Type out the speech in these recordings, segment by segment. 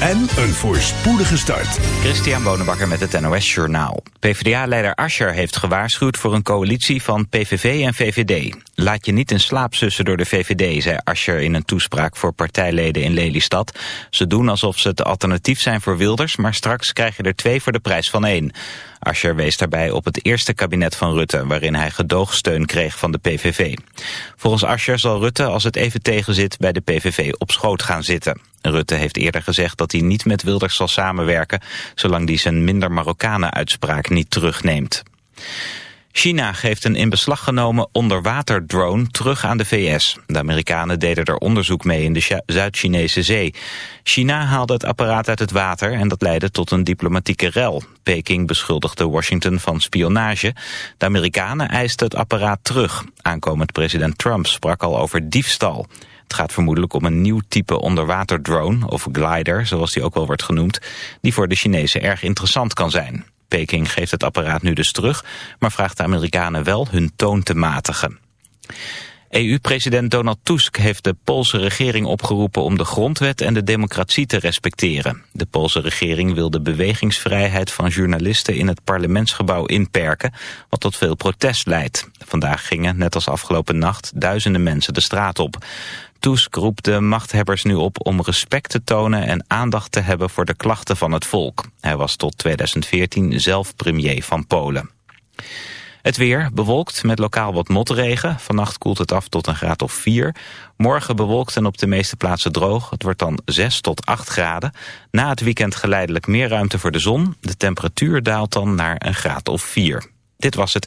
en een voorspoedige start. Christian Bonenbakker met het NOS Journaal. PvdA-leider Ascher heeft gewaarschuwd voor een coalitie van PVV en VVD. Laat je niet in slaap sussen door de VVD, zei Ascher in een toespraak voor partijleden in Lelystad. Ze doen alsof ze het alternatief zijn voor Wilders, maar straks krijg je er twee voor de prijs van één. Ascher wees daarbij op het eerste kabinet van Rutte... waarin hij gedoogsteun kreeg van de PVV. Volgens Ascher zal Rutte, als het even tegenzit... bij de PVV op schoot gaan zitten. Rutte heeft eerder gezegd dat hij niet met Wilders zal samenwerken... zolang hij zijn minder Marokkanen-uitspraak niet terugneemt. China geeft een in beslag genomen onderwaterdrone terug aan de VS. De Amerikanen deden er onderzoek mee in de Zuid-Chinese zee. China haalde het apparaat uit het water en dat leidde tot een diplomatieke rel. Peking beschuldigde Washington van spionage. De Amerikanen eisten het apparaat terug. Aankomend president Trump sprak al over diefstal. Het gaat vermoedelijk om een nieuw type onderwaterdrone, of glider, zoals die ook wel wordt genoemd, die voor de Chinezen erg interessant kan zijn. Peking geeft het apparaat nu dus terug, maar vraagt de Amerikanen wel hun toon te matigen. EU-president Donald Tusk heeft de Poolse regering opgeroepen om de grondwet en de democratie te respecteren. De Poolse regering wil de bewegingsvrijheid van journalisten in het parlementsgebouw inperken, wat tot veel protest leidt. Vandaag gingen, net als afgelopen nacht, duizenden mensen de straat op. Tusk roept de machthebbers nu op om respect te tonen en aandacht te hebben voor de klachten van het volk. Hij was tot 2014 zelf premier van Polen. Het weer bewolkt met lokaal wat motregen. Vannacht koelt het af tot een graad of 4. Morgen bewolkt en op de meeste plaatsen droog. Het wordt dan 6 tot 8 graden. Na het weekend geleidelijk meer ruimte voor de zon. De temperatuur daalt dan naar een graad of 4. Dit was het.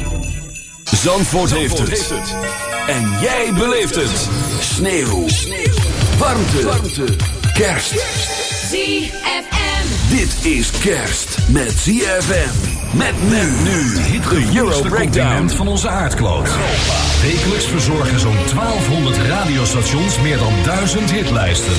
Zandvoort, heeft, het. En jij beleeft het. Sneeuw. Warmte. Warmte. Kerst. ZFM. Dit is kerst met ZFM. Met men nu. De Euro Breakdown. van onze aardkloot. Wekelijks verzorgen zo'n 1200 radiostations meer dan 1000 hitlijsten.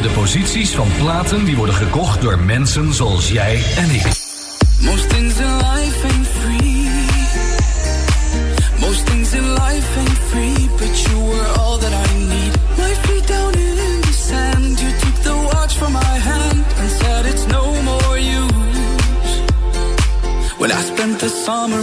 Hier de posities van platen die worden gekocht door mensen zoals jij en ik. Most things in life ain't free. Most things in life ain't free, but you were all that I need. My feet down in the sand, you took the watch from my hand and said it's no more use. When I spent the summer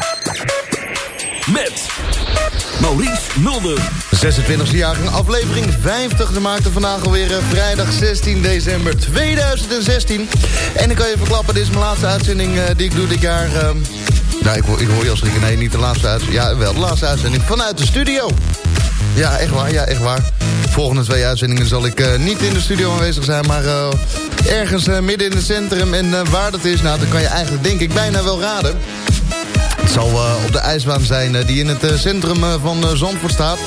Met Maurice Mulder. 26e jaargang, aflevering 50. De maakte vandaag alweer eh, vrijdag 16 december 2016. En ik kan je verklappen, dit is mijn laatste uitzending eh, die ik doe dit jaar. ehm. nou, ik, hoor- ik hoor je al schrikken. Nee, niet de laatste uitzending. Ja, wel de laatste uitzending vanuit de studio. Ja, echt waar. Ja, echt waar. Volgende twee uitzendingen zal ik eh, niet in de studio aanwezig zijn... maar ergens midden in het centrum. En waar dat is, nou, dat kan je eigenlijk denk ik bijna wel raden. Het zal eh, op de ijsbaan zijn eh, die in het eh, centrum van Zandvoort staat.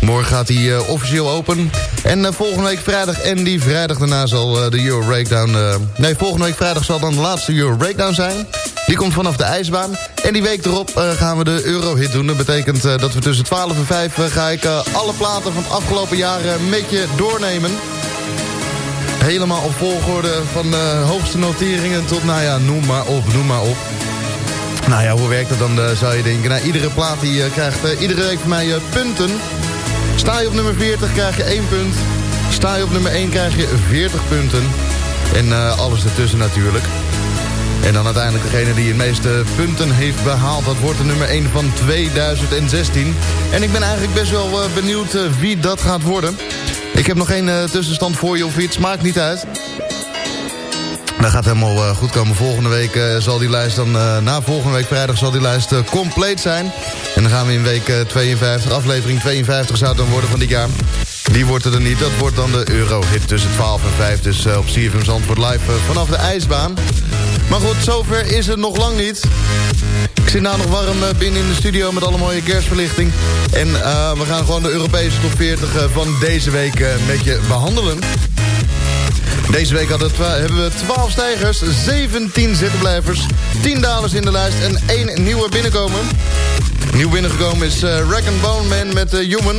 Morgen gaat hij officieel open. En volgende week vrijdag en die vrijdag daarna zal de Euro Breakdown... nee, volgende week vrijdag zal dan de laatste Euro Breakdown zijn. Die komt vanaf de ijsbaan. En die week erop gaan we de Eurohit doen. Dat betekent dat we tussen 12 en 5 eh, ga ik alle platen van het afgelopen jaar met je doornemen. Helemaal op volgorde van hoogste noteringen tot, nou ja, noem maar op, noem maar op. Nou ja, hoe werkt het dan, eh, zou je denken. Nou, iedere plaat die eh, krijgt eh, iedere week van mij punten. Sta je op nummer 40 krijg je 1 punt. Sta je op nummer 1 krijg je 40 punten. En alles ertussen natuurlijk. En dan uiteindelijk degene die het meeste punten heeft behaald... dat wordt de nummer 1 van 2016. En ik ben eigenlijk best wel benieuwd wie dat gaat worden. Ik heb nog geen tussenstand voor je of iets. Maakt niet uit. Dat gaat helemaal eh, goed komen. Volgende week eh, zal die lijst dan... eh, na volgende week vrijdag zal die lijst compleet zijn. En dan gaan we in week eh, 52, aflevering 52 zou het dan worden van dit jaar. Die wordt er niet. Dat wordt dan de Euro-hit tussen 12 en 5. Dus op CFM Zandvoort live vanaf de ijsbaan. Maar goed, zover is het nog lang niet. Ik zit nou nog warm binnen in de studio met alle mooie kerstverlichting. En we gaan gewoon de Europese top 40 eh, van deze week met je behandelen. Deze week hadden hebben we 12 stijgers, 17 zittenblijvers, 10 dalers in de lijst en 1 nieuwe binnenkomen. Nieuw binnengekomen is eh Rack and Bone Man met eh, Human.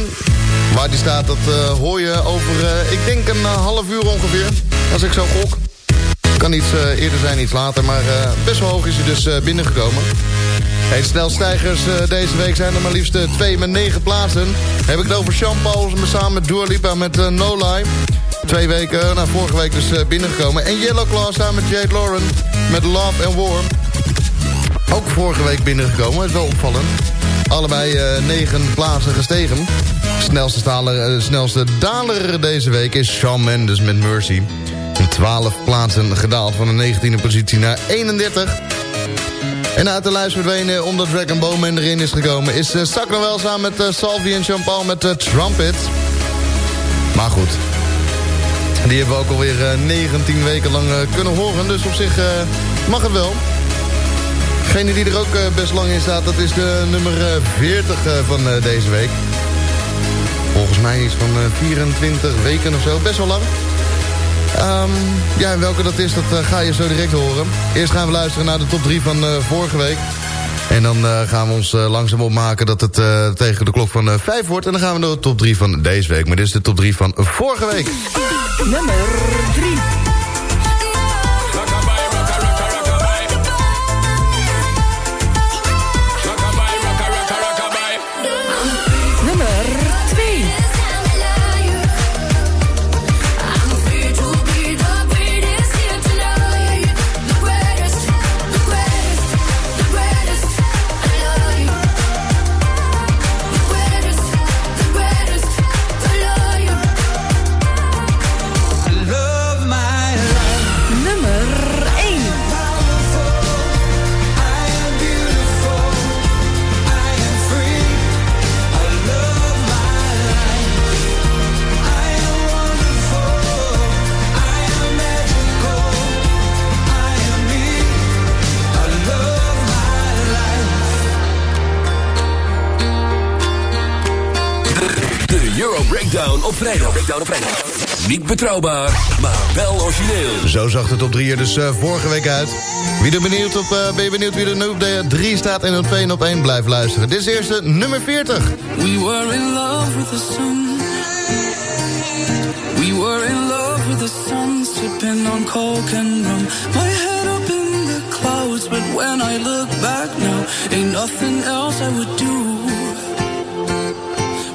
Waar die staat, dat eh, hoor je over, ik denk een half uur ongeveer. Als ik zo gok. Kan iets eerder zijn, iets later, maar best wel hoog is hij dus binnengekomen. Hey, snelstijgers deze week zijn er maar liefst twee met negen plaatsen. Heb ik het over Sean Paul samen met Dua Lipa met No Lie. Twee weken, nou vorige week dus eh, binnengekomen. En Yellow Claw samen met Jade Lauren met Love and War. Ook vorige week binnengekomen, is wel opvallend. Allebei eh, negen plaatsen gestegen. Snelste, daler, eh, snelste daler deze week is Shawn Mendes met Mercy. In 12 plaatsen gedaald van de 19e positie naar 31. En uit de lijst verdwenen omdat Dragon Bowman erin is gekomen... is uh, Zak Noel samen met uh, Salvi en Jean-Paul met uh, Trumpet. Maar goed, die hebben we ook alweer uh, 19 weken lang uh, kunnen horen. Dus op zich uh, mag het wel. Degene die er ook best lang in staat, dat is de nummer uh, 40 uh, van deze week. Volgens mij iets van uh, 24 weken of zo. Best wel lang. Um, ja, en welke dat is, dat ga je zo direct horen. Eerst gaan we luisteren naar de top 3 van vorige week. En dan uh, gaan we ons uh, langzaam opmaken dat het uh, tegen de klok van uh, 5 wordt. En dan gaan we naar de top 3 van deze week. Maar dit is de top 3 van vorige week. Nummer 3. Op vrijdag. Niet betrouwbaar, maar wel origineel. Zo zag het op 3 er dus eh, vorige week uit. Wie er benieuwd op, eh, ben je benieuwd wie er nu op de 3 staat en op 2 en op 1 blijft luisteren. Dit is eerste nummer 40. We were in love with the sun. We were in love with the sun, sipping on coke and rum. My head up in the clouds, but when I look back now, ain't nothing else I would do.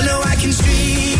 I know I can treat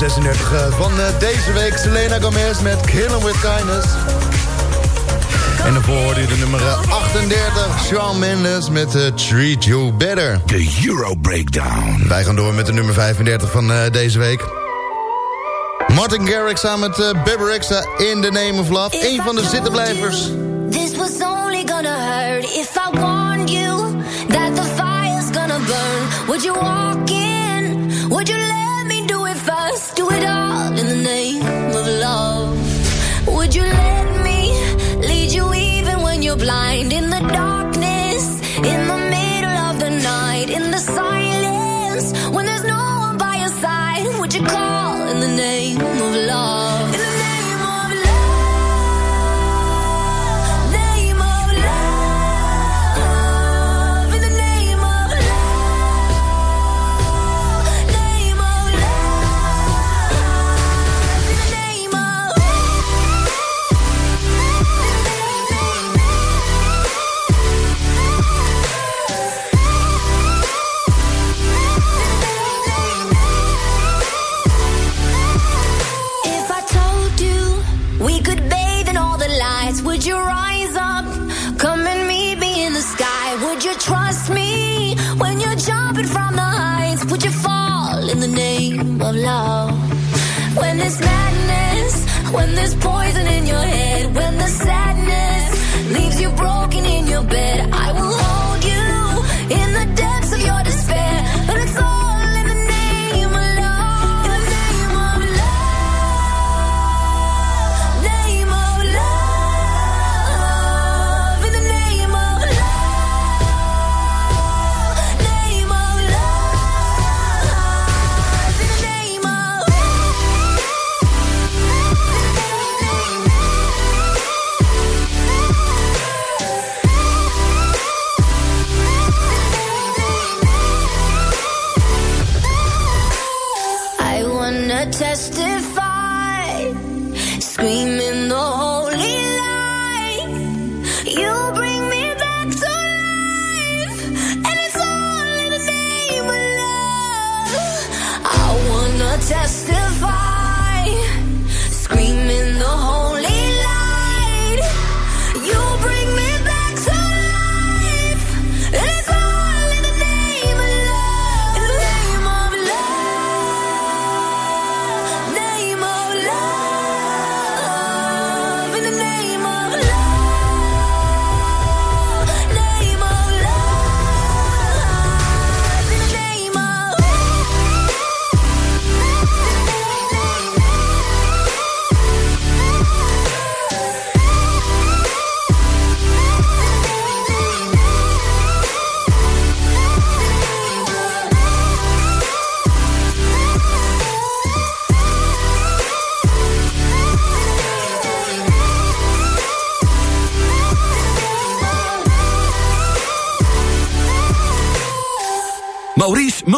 36 van deze week. Selena Gomez met Killing With Kindness. En dan voor de nummer 38. Shawn Mendes met Treat You Better. De Euro Breakdown. Wij gaan door met de nummer 35 van deze week. Martin Garrix samen met uh, in The Name of Love. If Eén van de zittenblijvers. This was only gonna hurt if I warned you that the fire's gonna burn. Would you walk in? of love. When there's madness, when there's poison in your head.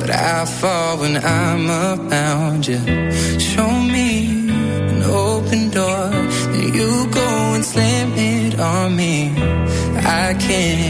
But I fall when I'm around you. Show me an open door, then you go and slam it on me. I can't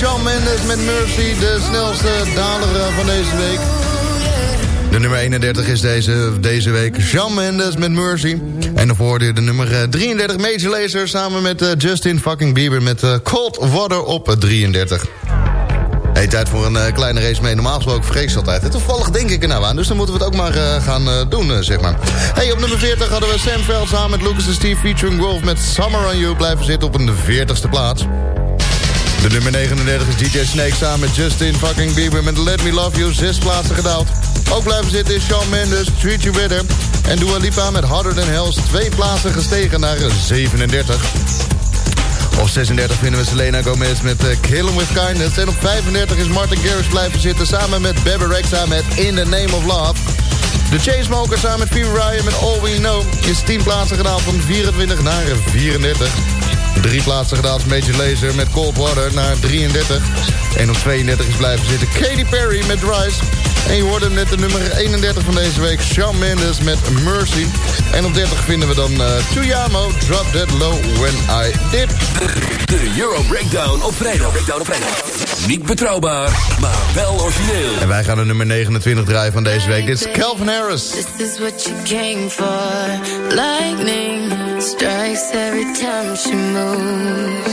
Shawn Mendes met Mercy de snelste daler eh, van deze week. De nummer 31 is deze, deze week Shawn Mendes met Mercy. En je de nummer eh, 33 Major Lazer samen met eh, Justin fucking Bieber met eh, Cold Water op eh, 33. Hey, tijd voor een eh, kleine race mee. Normaal gesproken vergeet ik altijd. Toevallig denk ik er nou aan. Dus dan moeten we het ook maar eh, gaan eh, doen, eh, zeg maar. Hey, op nummer 40 hadden we Sam Veld samen met Lucas en Steve featuring Wolf met Summer on You. Blijven zitten op een 40ste plaats. De nummer 39 is DJ Snake samen met Justin fucking Bieber met Let Me Love You. Zes plaatsen gedaald. Ook blijven zitten is Shawn Mendes, Treat You Better. En Dua Lipa met Harder Than Hell's. Twee plaatsen gestegen naar eh, 37. Op 36 vinden we Selena Gomez met uh, Kill 'Em With Kindness. En op 35 is Martin Garrix blijven zitten samen met Bebe Rexha met In The Name Of Love. De Chainsmokers samen met Phoebe Ryan met All We Know is 10 plaatsen gedaald van 24 naar 34. Drie plaatsen gedaald is Major Lazer met Cold Water naar 33. En op 32 is blijven zitten Katy Perry met Rise. En je hoorde net de nummer 31 van deze week, Shawn Mendes met Mercy. En op 30 vinden we dan uh, Tuyamo, Drop That Low When I Did. De Euro Breakdown op vrijdag. Breakdown op vrijdag. Niet betrouwbaar, maar wel origineel. En wij gaan de nummer 29 draaien van deze week. Dit is Calvin Harris. This is what you came for. Lightning strikes every time she moves.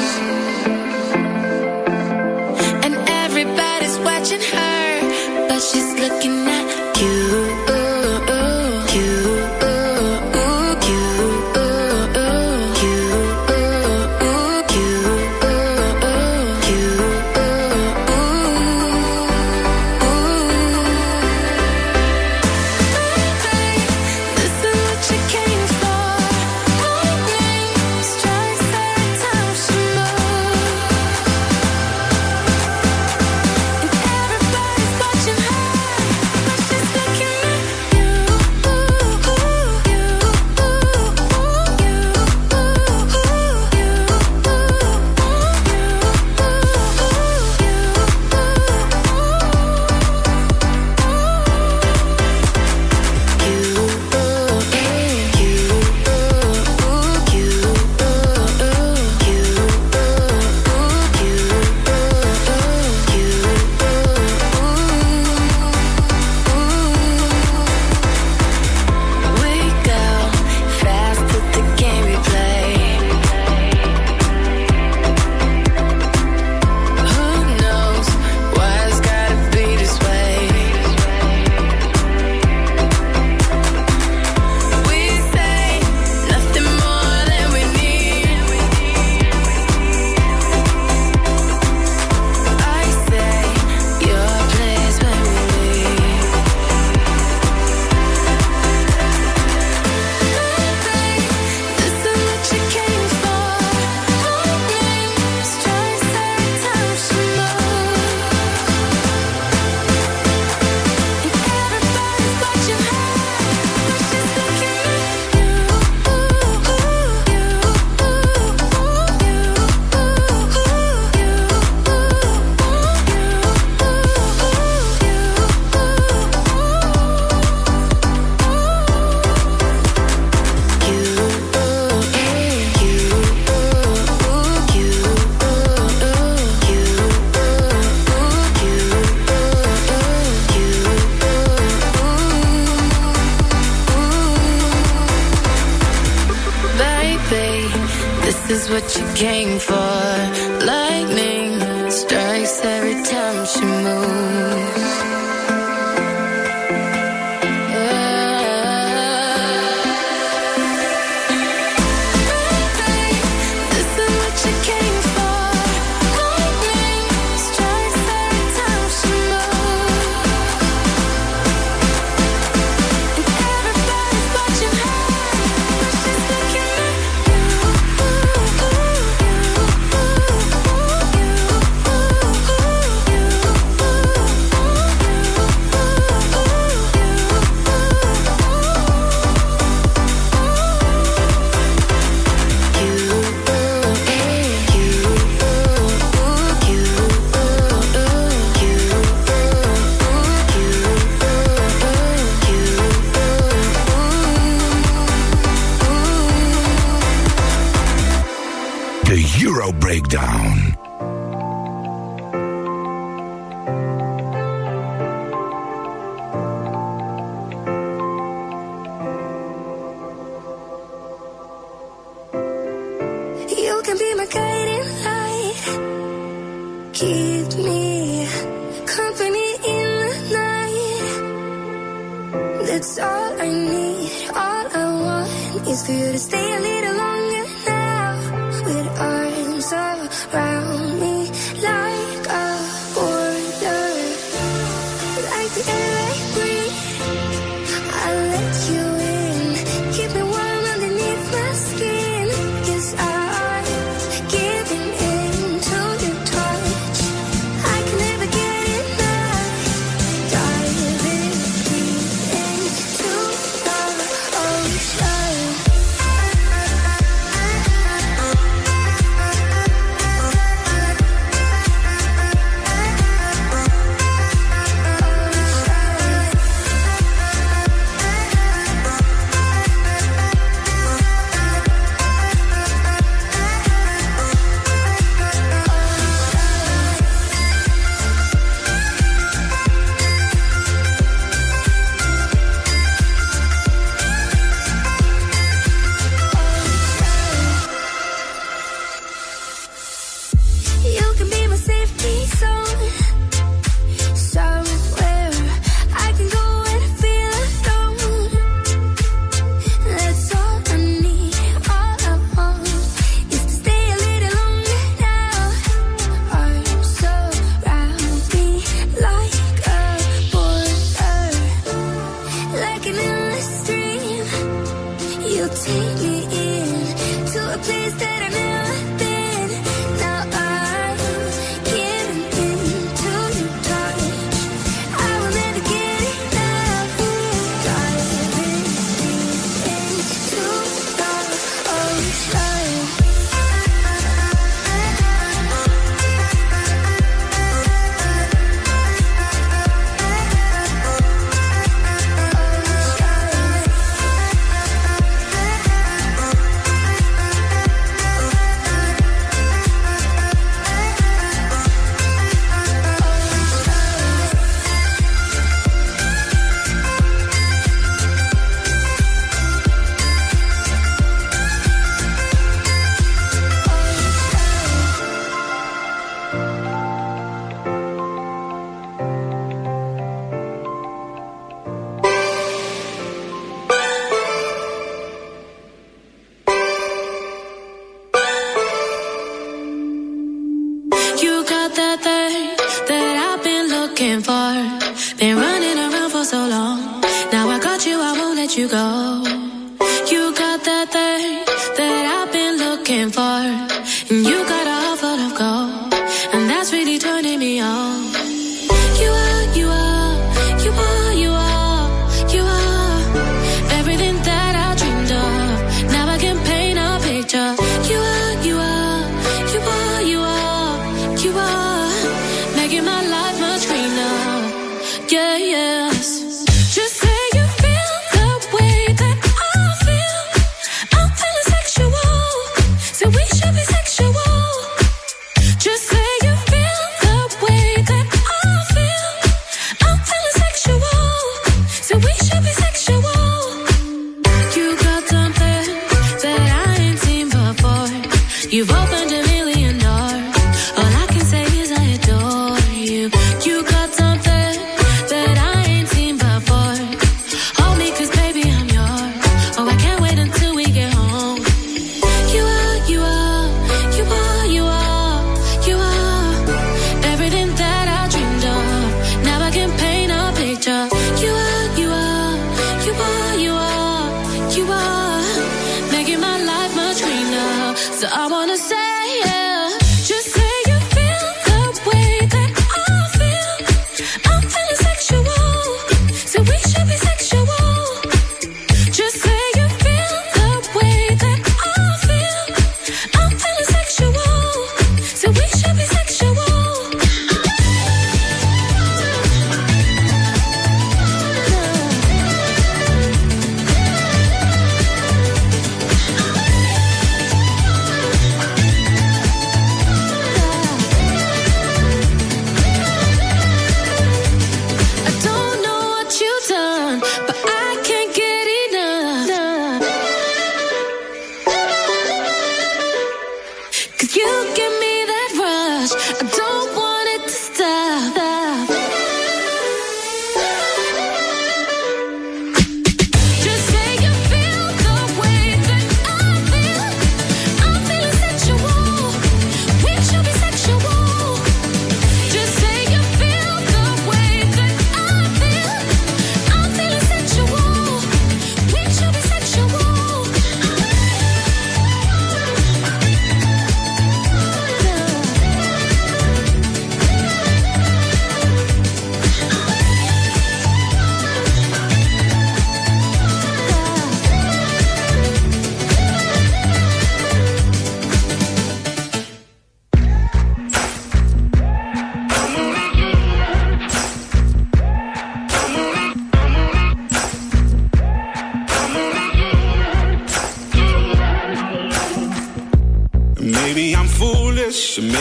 Looking keep me company in the night. That's all I need, all I want is for you to stay alive.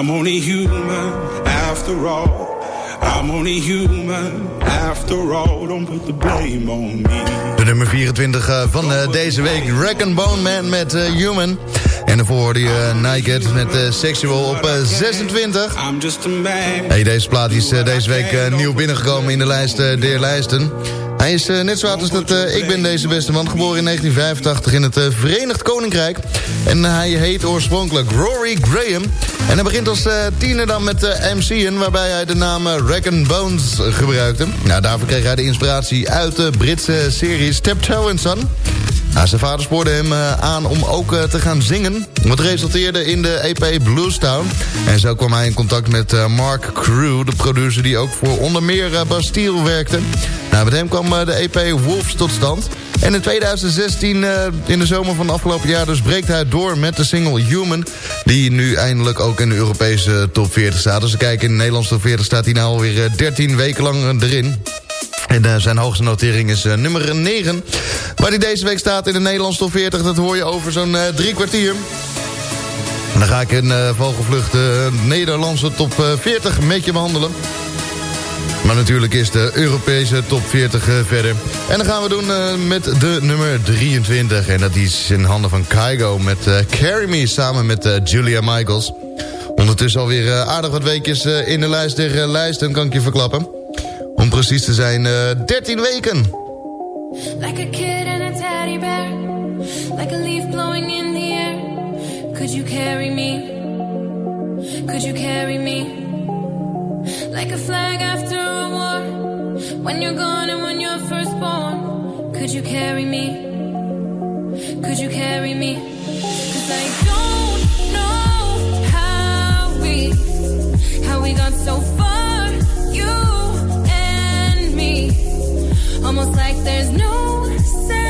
I'm only human after all. I'm only human after all. Don't put the blame on me. De nummer 24 eh, van eh, deze week. Rack and Bone Man met eh, Human. En daarvoor hoorde je uh, Naked met Sexual op eh, 26. I'm just a man. Hey, deze plaat is deze week nieuw binnengekomen in de lijst der lijsten. Hij is eh, net zo oud als dat eh, Ik Ben Deze Beste Man. Geboren in 1985 in het eh, Verenigd Koninkrijk. En hij heet oorspronkelijk Rory Graham. En hij begint als tiener dan met MC'en... waarbij hij de naam Rack and Bones gebruikte. Nou, daarvoor kreeg hij de inspiratie uit de Britse serie Steptoe Son. Zijn vader spoorde hem eh, aan om ook eh, te gaan zingen. Wat resulteerde in de EP Bluestown. En zo kwam hij in contact met eh, Mark Crew, de producer die ook voor onder meer Bastille werkte. Nou, met hem kwam de EP Wolves tot stand. En in 2016, eh, in de zomer van het afgelopen jaar... dus breekt hij door met de single Human... die nu eindelijk ook in de Europese top 40 staat. Dus we kijken in de Nederlandse top 40 staat hij nou alweer eh, 13 weken lang erin. En eh, zijn hoogste notering is eh, nummer 9. Waar hij deze week staat in de Nederlandse top 40... dat hoor je over zo'n eh, drie kwartier. En dan ga ik eh, vogelvlucht de Nederlandse top eh, 40 met je behandelen. Maar natuurlijk is de Europese top 40 eh, verder. En dan gaan we doen met de nummer 23. En dat is in handen van Kygo met Carry Me samen met Julia Michaels. Ondertussen alweer aardig wat weekjes in de lijst der lijsten, kan ik je verklappen. Om precies te zijn, eh 13 weken. Like a kid and a teddy bear, like a leaf blowing in the air. Could you carry me? Could you carry me? Like a flag after a war, when you're gone and when you're first born. Could you carry me? Could you carry me? 'Cause I don't know how we, how we got so far, Almost like there's no sense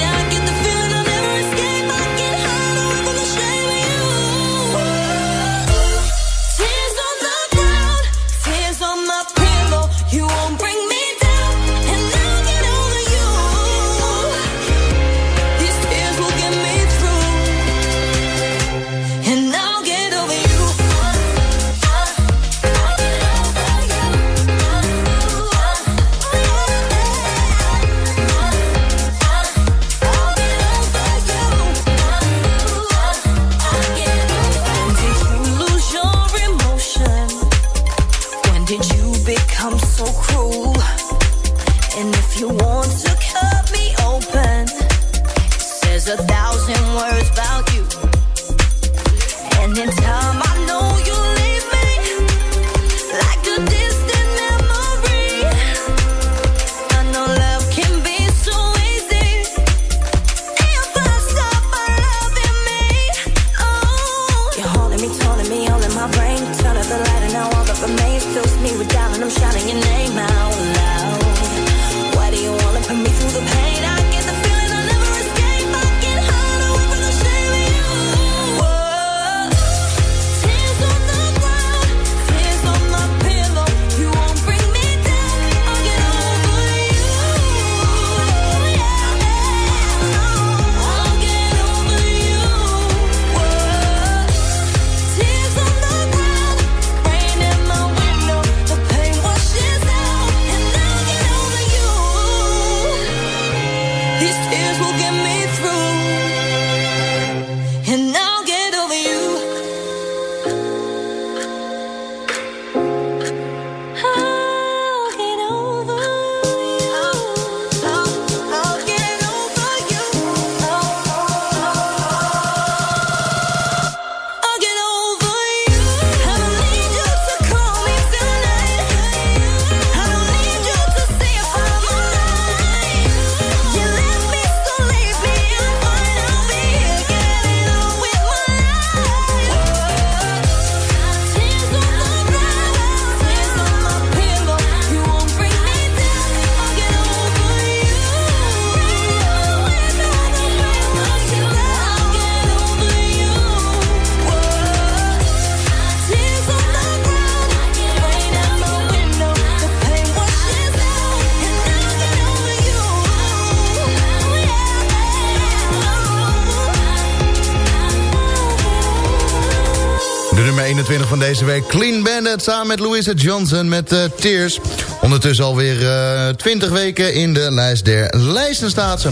Samen met Louisa Johnson met eh, Tears. Ondertussen alweer eh 20 weken in de lijst der lijsten staat ze.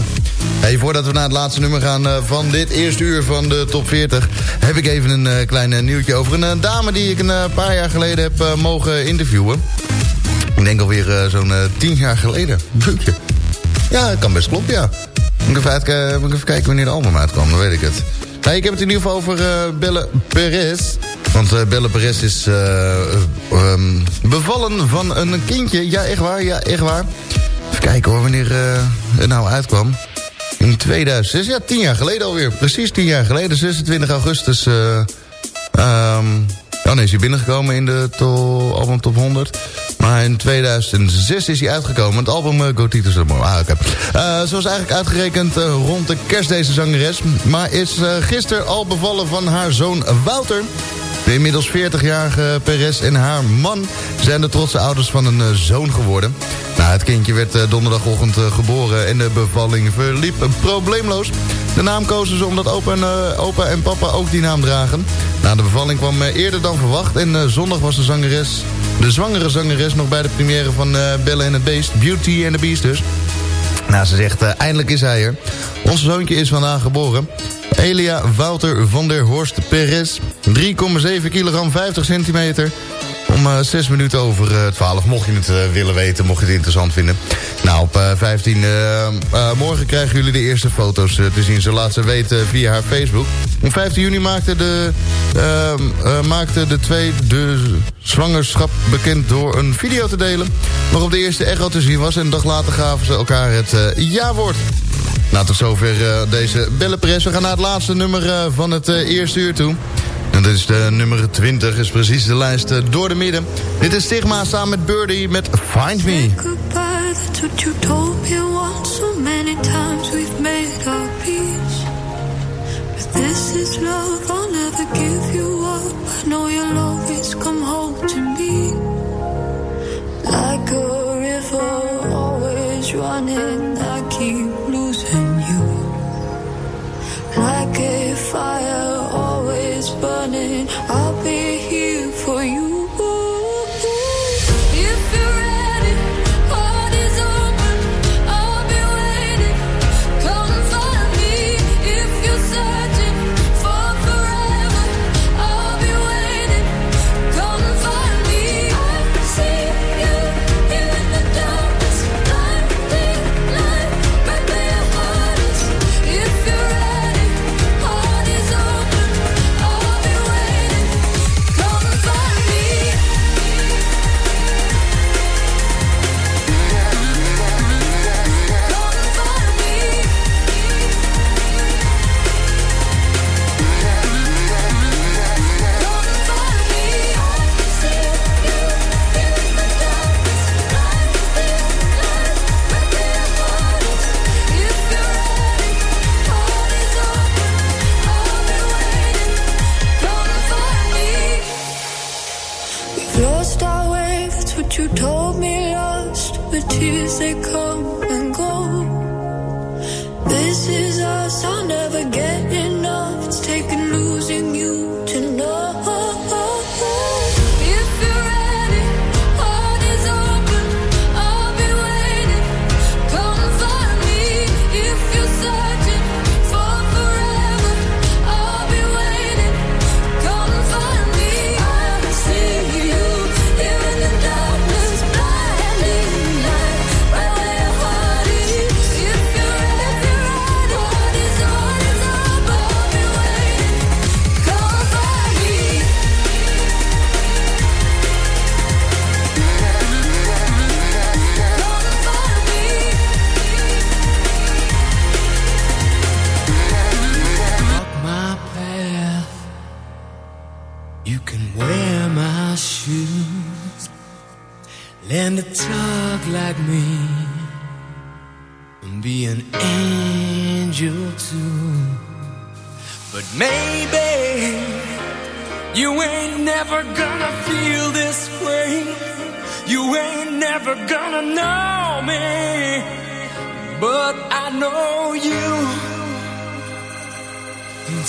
Hey, voordat we naar het laatste nummer gaan eh, van dit eerste uur van de top 40... heb ik even een klein nieuwtje over een dame die ik een paar jaar geleden heb mogen interviewen. Ik denk alweer zo'n eh, 10 jaar geleden. Ja, het kan best kloppen, ja. Moet ik even, moet even kijken wanneer de album uitkwam, dan weet ik het. Nee, ik heb het in ieder geval over Belle Perez. Want eh, Belle Perez is eh, eh, ehm, bevallen van een kindje. Ja, echt waar, ja, echt waar. Even kijken hoor, wanneer het nou uitkwam. In 2006, ja, tien jaar geleden alweer. Precies tien jaar geleden, 26 augustus. oh nee, is hij binnengekomen in de to album top 100. Maar in 2006 is hij uitgekomen. Het album uh, Go Tito's Ah, oké. Eh, ze was eigenlijk uitgerekend rond de kerst deze zangeres. Maar is gisteren al bevallen van haar zoon Wouter. De inmiddels 40-jarige Perez en haar man zijn de trotse ouders van een eh, zoon geworden. Nou, het kindje werd eh, donderdagochtend eh, geboren en de bevalling verliep probleemloos. De naam kozen ze omdat opa en, opa en papa ook die naam dragen. Nou, de bevalling kwam eerder dan verwacht en zondag was de zangeres, de zwangere zangeres nog bij de première van eh, Belle en het Beest, Beauty and the Beast dus. Nou, ze zegt, eindelijk is hij er. Ons zoontje is vandaag geboren. Elia Wouter van der Horst Perez. 3,7 kilogram, 50 centimeter. Om eh 6 minuten over eh, 12, mocht je het eh, willen weten, mocht je het interessant vinden. Nou, op eh, 15 eh, eh, morgen krijgen jullie de eerste foto's eh, te zien. Ze laat ze weten via haar Facebook. Op 15 juni maakte de, ehm, eh, maakte de twee de zwangerschap bekend door een video te delen. Waarop de eerste echo te zien was. En een dag later gaven ze elkaar het eh, ja-woord. Nou, tot zover eh, deze bellenpres. We gaan naar het laatste nummer eh, van het eh, eerste uur toe. En dat is de nummer 20, is precies de lijst door de midden. Dit is Stigma samen met Birdie met Find Me. this is love, I'll never give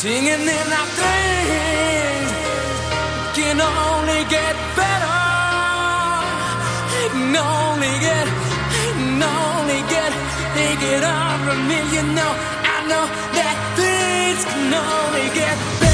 Singing in our things can only get better. Can only get, can only get, take it over me. You know, I know that things can only get better.